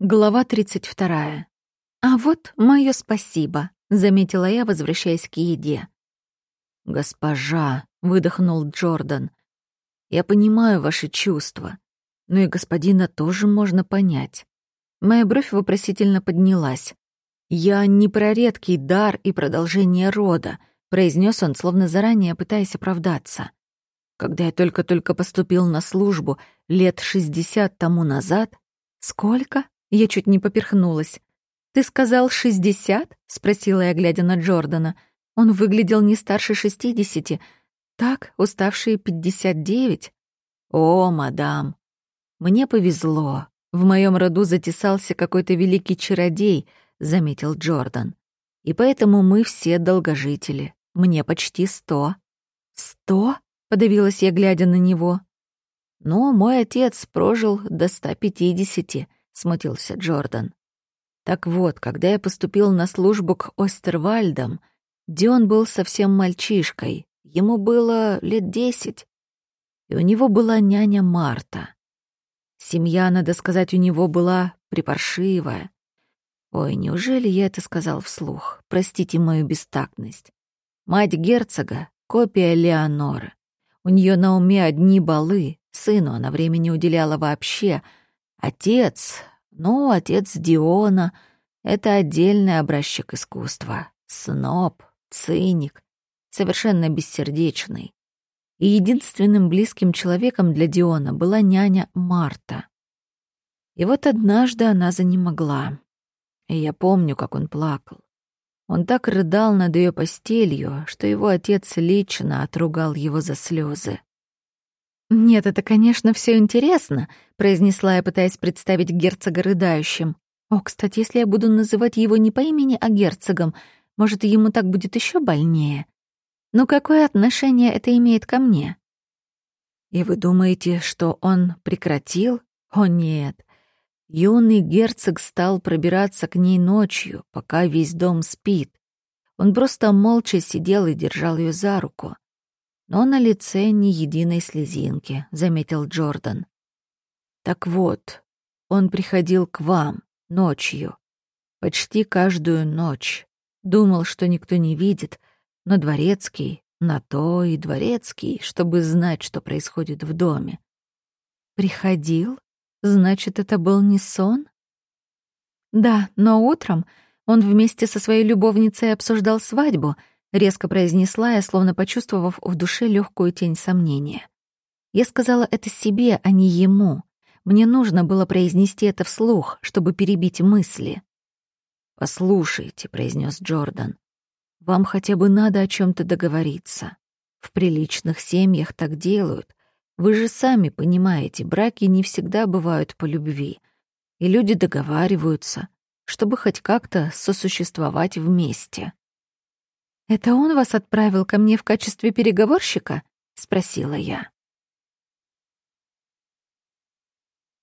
Глава 32. «А вот мое спасибо», — заметила я, возвращаясь к еде. «Госпожа», — выдохнул Джордан, — «я понимаю ваши чувства, но и господина тоже можно понять». Моя бровь вопросительно поднялась. «Я не про редкий дар и продолжение рода», — произнес он, словно заранее пытаясь оправдаться. «Когда я только-только поступил на службу лет шестьдесят тому назад...» «Сколько?» Я чуть не поперхнулась. «Ты сказал шестьдесят?» — спросила я, глядя на Джордана. Он выглядел не старше шестидесяти. Так, уставшие пятьдесят девять. «О, мадам, мне повезло. В моем роду затесался какой-то великий чародей», — заметил Джордан. «И поэтому мы все долгожители. Мне почти сто». «Сто?» — подавилась я, глядя на него. «Ну, мой отец прожил до ста пятидесяти», смутился Джордан. Так вот, когда я поступил на службу к Остервальдам, Дион был совсем мальчишкой, ему было лет десять, и у него была няня Марта. Семья, надо сказать, у него была припаршивая. Ой, неужели я это сказал вслух? Простите мою бестактность. Мать герцога — копия Леоноры. У нее на уме одни балы, сыну она времени уделяла вообще — Отец, ну, отец Диона — это отдельный образчик искусства. Сноб, циник, совершенно бессердечный. И единственным близким человеком для Диона была няня Марта. И вот однажды она занемогла. И я помню, как он плакал. Он так рыдал над ее постелью, что его отец лично отругал его за слезы. «Нет, это, конечно, все интересно», — произнесла я, пытаясь представить герцога рыдающим. «О, кстати, если я буду называть его не по имени, а герцогом, может, ему так будет еще больнее? Но какое отношение это имеет ко мне?» «И вы думаете, что он прекратил? О, нет. Юный герцог стал пробираться к ней ночью, пока весь дом спит. Он просто молча сидел и держал ее за руку но на лице ни единой слезинки», — заметил Джордан. «Так вот, он приходил к вам ночью, почти каждую ночь. Думал, что никто не видит, но дворецкий на то и дворецкий, чтобы знать, что происходит в доме. Приходил? Значит, это был не сон? Да, но утром он вместе со своей любовницей обсуждал свадьбу —— резко произнесла я, словно почувствовав в душе легкую тень сомнения. Я сказала это себе, а не ему. Мне нужно было произнести это вслух, чтобы перебить мысли. «Послушайте», — произнес Джордан, — «вам хотя бы надо о чем то договориться. В приличных семьях так делают. Вы же сами понимаете, браки не всегда бывают по любви, и люди договариваются, чтобы хоть как-то сосуществовать вместе». «Это он вас отправил ко мне в качестве переговорщика?» — спросила я.